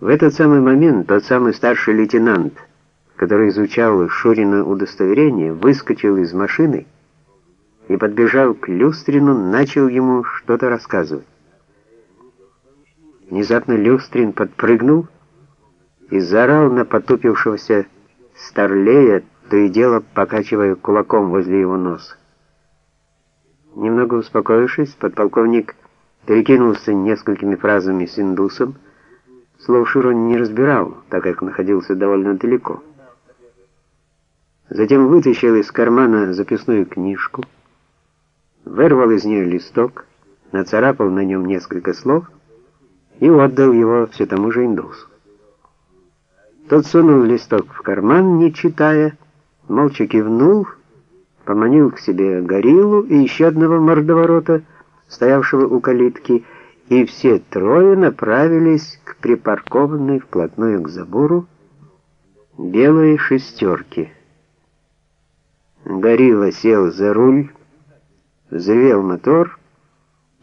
В этот самый момент тот самый старший лейтенант, который изучал Шурина удостоверение, выскочил из машины и, подбежав к Люстрину, начал ему что-то рассказывать. Внезапно Люстрин подпрыгнул и заорал на потупившегося Старлея, то и дело покачивая кулаком возле его носа. Немного успокоившись, подполковник перекинулся несколькими фразами с индусом. Слов Шура не разбирал, так как находился довольно далеко. Затем вытащил из кармана записную книжку, вырвал из нее листок, нацарапал на нем несколько слов и отдал его все тому же индусу. Тот сунул листок в карман, не читая, молча кивнул, поманил к себе гориллу и еще одного мордоворота, стоявшего у калитки, и все трое направились к припаркованной вплотную к забору белой шестерке. Горилла сел за руль, взревел мотор,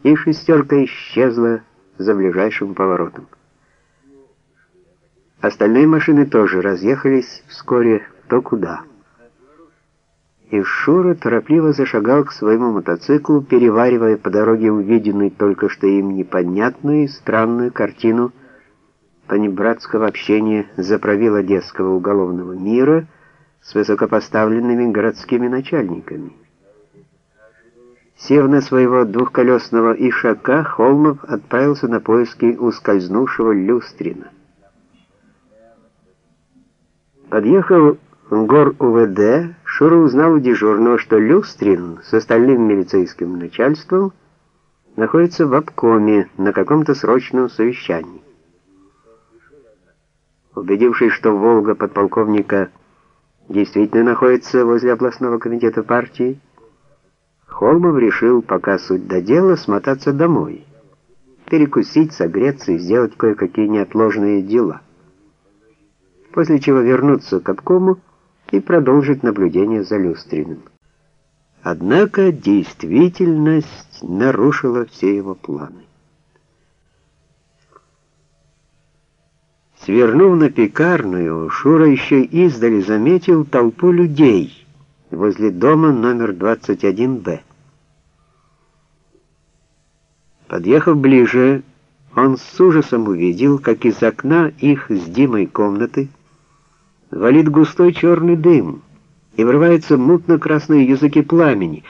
и шестерка исчезла за ближайшим поворотом. Остальные машины тоже разъехались вскоре кто куда. И Шура торопливо зашагал к своему мотоциклу, переваривая по дороге увиденную только что им непонятную и странную картину понебратского общения заправил Одесского уголовного мира с высокопоставленными городскими начальниками. Сев на своего двухколесного ишака, Холмов отправился на поиски ускользнувшего Люстрина. Подъехав в гор УВД, Шура узнал у дежурного, что Люстрин с остальным милицейским начальством находится в обкоме на каком-то срочном совещании. Убедившись, что «Волга» подполковника действительно находится возле областного комитета партии, Холмов решил, пока суть до дела, смотаться домой, перекусить, согреться и сделать кое-какие неотложные дела после чего вернуться к обкому и продолжить наблюдение за Люстриным. Однако действительность нарушила все его планы. Свернув на пекарную, Шура еще издали заметил толпу людей возле дома номер 21-Б. Подъехав ближе, он с ужасом увидел, как из окна их с Димой комнаты валит густой черный дым, и врываются мутно-красные языки пламени.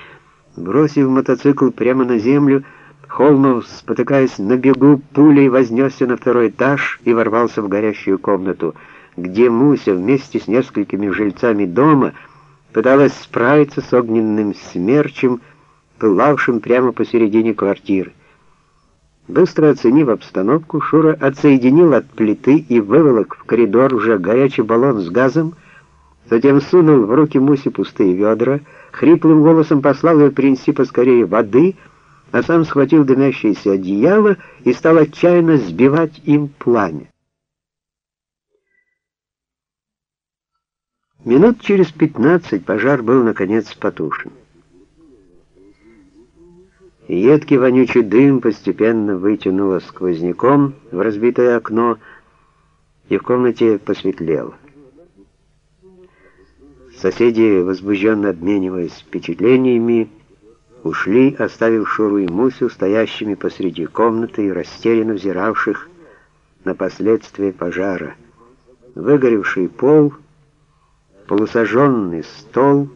Бросив мотоцикл прямо на землю, Холмов, спотыкаясь на бегу, пулей вознесся на второй этаж и ворвался в горящую комнату, где Муся вместе с несколькими жильцами дома пыталась справиться с огненным смерчем, пылавшим прямо посередине квартиры. Быстро оценив обстановку, Шура отсоединил от плиты и выволок в коридор уже горячий баллон с газом, затем сунул в руки Муси пустые ведра, хриплым голосом послал ее принести поскорее воды, а сам схватил дымящееся одеяло и стал отчаянно сбивать им пламя. Минут через пятнадцать пожар был наконец потушен. Едкий вонючий дым постепенно вытянуло сквозняком в разбитое окно, и в комнате посветлело. Соседи, возбужденно обмениваясь впечатлениями, ушли, оставив Шуру и Мусю стоящими посреди комнаты и растерянно взиравших на последствия пожара. Выгоревший пол, полусожженный стол,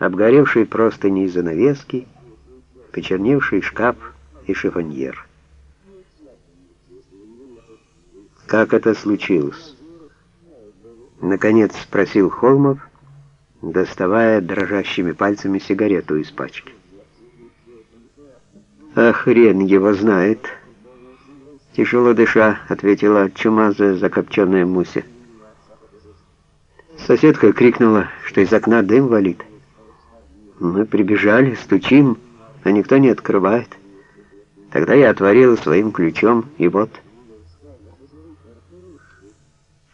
обгоревшие простыни и занавески — почерневший шкаф и шифоньер. «Как это случилось?» Наконец спросил Холмов, доставая дрожащими пальцами сигарету из пачки. «А хрен его знает!» Тяжело дыша, ответила чумазая закопченная Муся. Соседка крикнула, что из окна дым валит. Мы прибежали, стучим, но никто не открывает. Тогда я отворил своим ключом, и вот...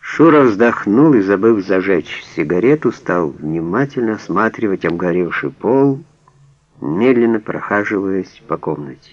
Шура вздохнул и, забыв зажечь сигарету, стал внимательно осматривать обгоревший пол, медленно прохаживаясь по комнате.